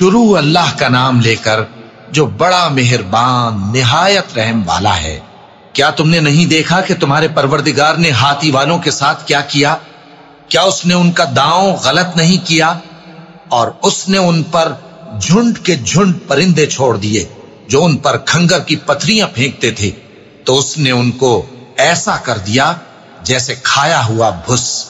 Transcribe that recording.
شروع اللہ کا نام لے کر جو بڑا مہربان، نہایت رحم والا ہے۔ کیا تم نے نہیں دیکھا کہ تمہارے پروردگار نے ہاتھی والوں کے ساتھ کیا کیا؟ کیا اس نے ان کا داؤں غلط نہیں کیا؟ اور اس نے ان پر جھنڈ کے جھنڈ پرندے چھوڑ دیے جو ان پر کھنگر کی پتھریاں پھینکتے تھے۔ تو اس نے ان کو ایسا کر دیا جیسے کھایا ہوا بھس۔